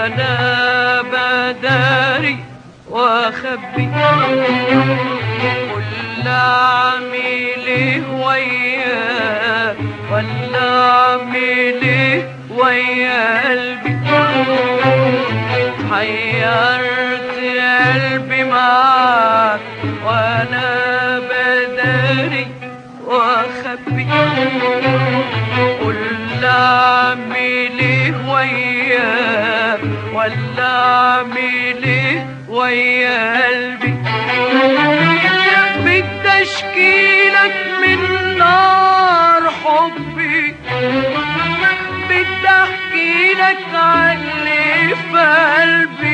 على بداري وخبي. كل عميلي وياه ولا عميلي ويا قلبي. حيرت قلبي معاك ولا اعمل إيه ويا قلبي. بتشكيلك من نار حبي. بتحكي لك عن في قلبي.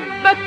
my, my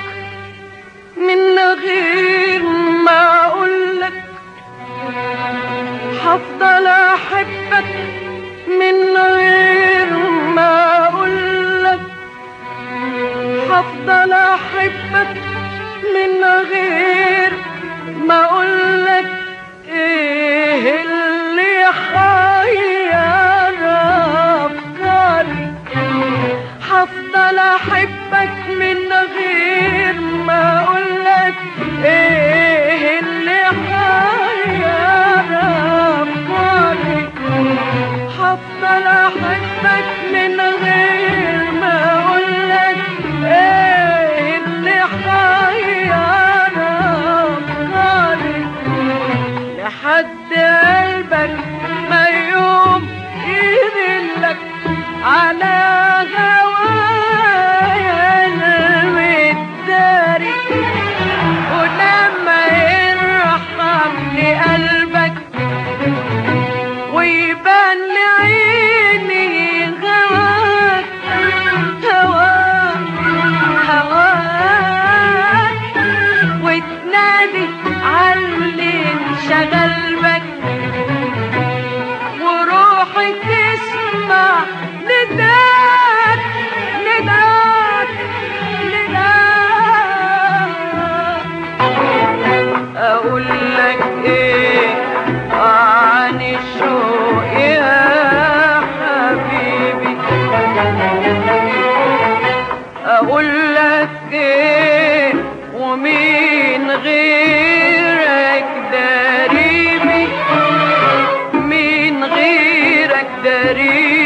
Hari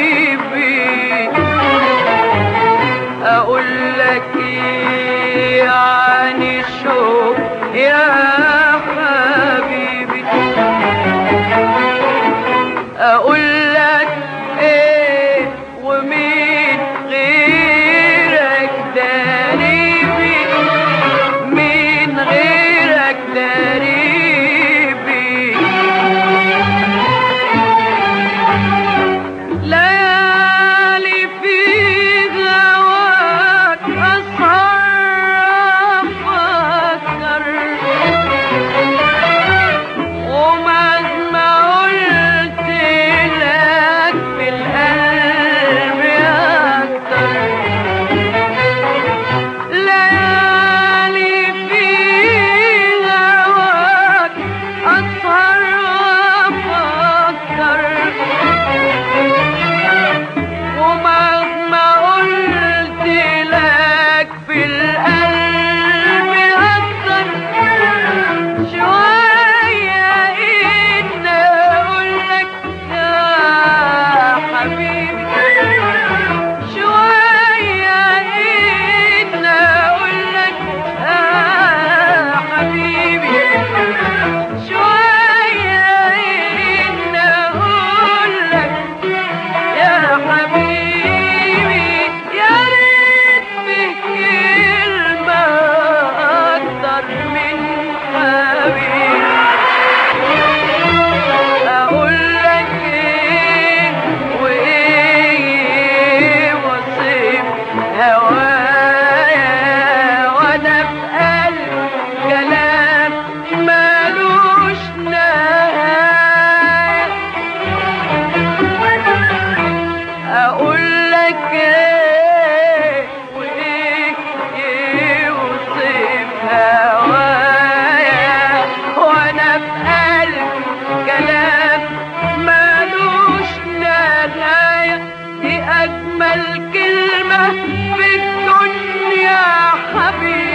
أجمل كلمة في الدنيا حبيبي.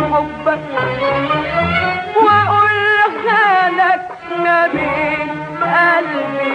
حبك وأقول لك نبي قلبي